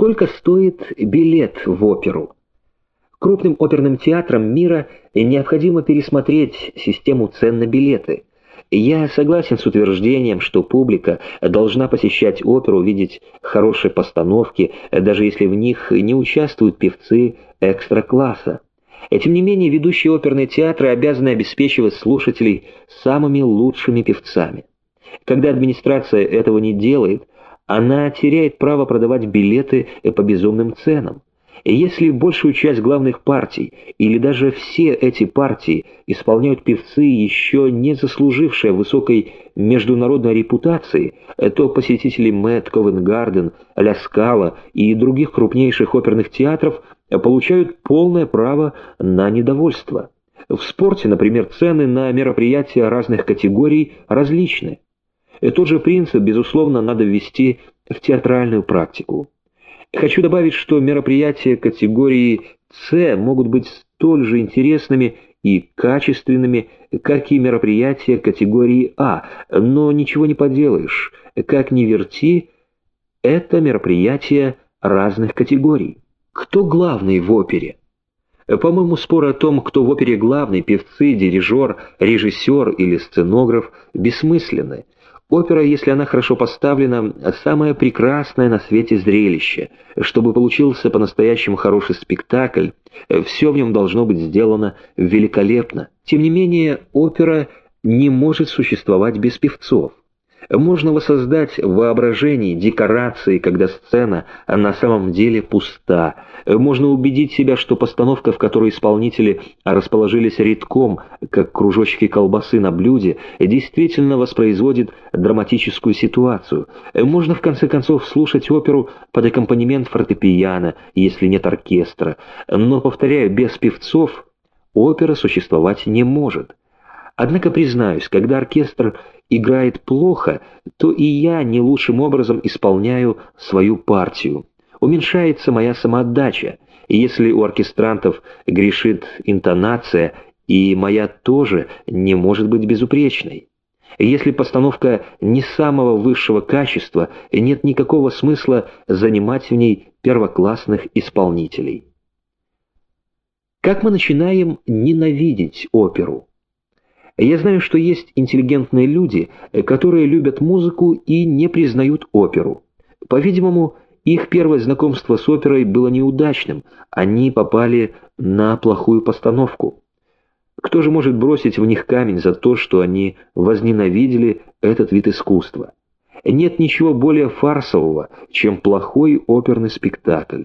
Сколько стоит билет в оперу? Крупным оперным театрам мира необходимо пересмотреть систему цен на билеты. Я согласен с утверждением, что публика должна посещать оперу, видеть хорошие постановки, даже если в них не участвуют певцы экстра-класса. Тем не менее, ведущие оперные театры обязаны обеспечивать слушателей самыми лучшими певцами. Когда администрация этого не делает, она теряет право продавать билеты по безумным ценам. И если большую часть главных партий, или даже все эти партии, исполняют певцы, еще не заслужившие высокой международной репутации, то посетители Мэтт, Ковенгарден, Ля Скала и других крупнейших оперных театров получают полное право на недовольство. В спорте, например, цены на мероприятия разных категорий различны. И тот же принцип, безусловно, надо ввести в театральную практику. Хочу добавить, что мероприятия категории С могут быть столь же интересными и качественными, как и мероприятия категории А, но ничего не поделаешь, как ни верти, это мероприятия разных категорий. Кто главный в опере? По-моему, спор о том, кто в опере главный, певцы, дирижер, режиссер или сценограф, бессмысленны. Опера, если она хорошо поставлена, самое прекрасное на свете зрелище. Чтобы получился по-настоящему хороший спектакль, все в нем должно быть сделано великолепно. Тем не менее, опера не может существовать без певцов. Можно воссоздать в воображении декорации, когда сцена на самом деле пуста. Можно убедить себя, что постановка, в которой исполнители расположились редком, как кружочки колбасы на блюде, действительно воспроизводит драматическую ситуацию. Можно, в конце концов, слушать оперу под аккомпанемент фортепиано, если нет оркестра. Но, повторяю, без певцов опера существовать не может. Однако, признаюсь, когда оркестр играет плохо, то и я не лучшим образом исполняю свою партию. Уменьшается моя самоотдача, если у оркестрантов грешит интонация, и моя тоже не может быть безупречной. Если постановка не самого высшего качества, нет никакого смысла занимать в ней первоклассных исполнителей. Как мы начинаем ненавидеть оперу? Я знаю, что есть интеллигентные люди, которые любят музыку и не признают оперу. По-видимому, их первое знакомство с оперой было неудачным, они попали на плохую постановку. Кто же может бросить в них камень за то, что они возненавидели этот вид искусства? Нет ничего более фарсового, чем плохой оперный спектакль.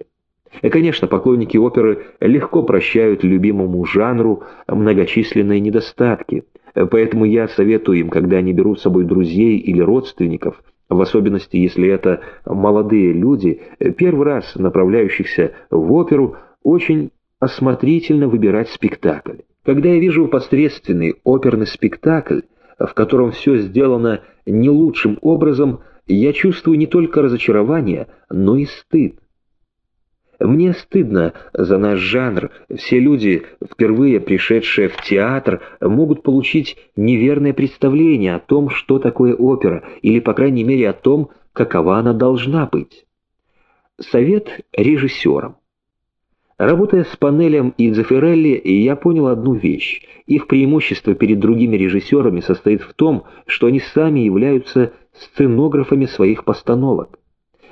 И, конечно, поклонники оперы легко прощают любимому жанру многочисленные недостатки – Поэтому я советую им, когда они берут с собой друзей или родственников, в особенности, если это молодые люди, первый раз направляющихся в оперу, очень осмотрительно выбирать спектакль. Когда я вижу посредственный оперный спектакль, в котором все сделано не лучшим образом, я чувствую не только разочарование, но и стыд. Мне стыдно за наш жанр. Все люди, впервые пришедшие в театр, могут получить неверное представление о том, что такое опера, или, по крайней мере, о том, какова она должна быть. Совет режиссерам. Работая с Панелем и Дзефирелли, я понял одну вещь. Их преимущество перед другими режиссерами состоит в том, что они сами являются сценографами своих постановок.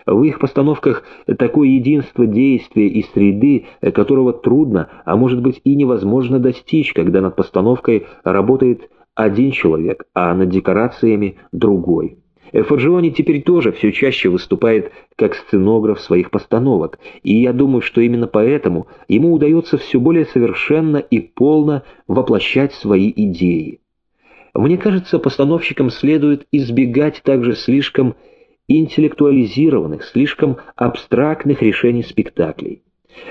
В их постановках такое единство действия и среды, которого трудно, а может быть и невозможно достичь, когда над постановкой работает один человек, а над декорациями другой. Форджиони теперь тоже все чаще выступает как сценограф своих постановок, и я думаю, что именно поэтому ему удается все более совершенно и полно воплощать свои идеи. Мне кажется, постановщикам следует избегать также слишком интеллектуализированных, слишком абстрактных решений спектаклей.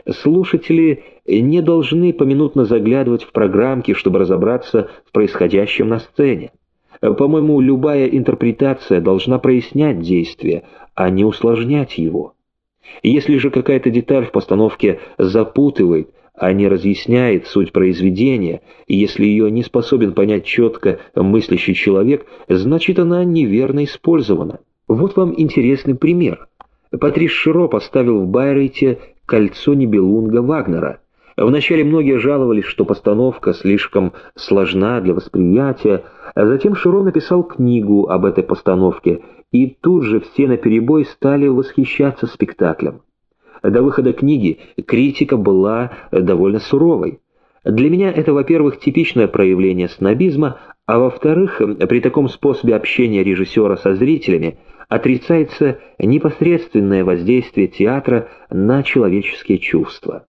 Слушатели не должны поминутно заглядывать в программки, чтобы разобраться в происходящем на сцене. По-моему, любая интерпретация должна прояснять действие, а не усложнять его. Если же какая-то деталь в постановке запутывает, а не разъясняет суть произведения, и если ее не способен понять четко мыслящий человек, значит она неверно использована. Вот вам интересный пример. Патрис Широ поставил в Байрейте «Кольцо Нибелунга» Вагнера. Вначале многие жаловались, что постановка слишком сложна для восприятия, а затем Широ написал книгу об этой постановке, и тут же все наперебой стали восхищаться спектаклем. До выхода книги критика была довольно суровой. Для меня это, во-первых, типичное проявление снобизма, а во-вторых, при таком способе общения режиссера со зрителями отрицается непосредственное воздействие театра на человеческие чувства.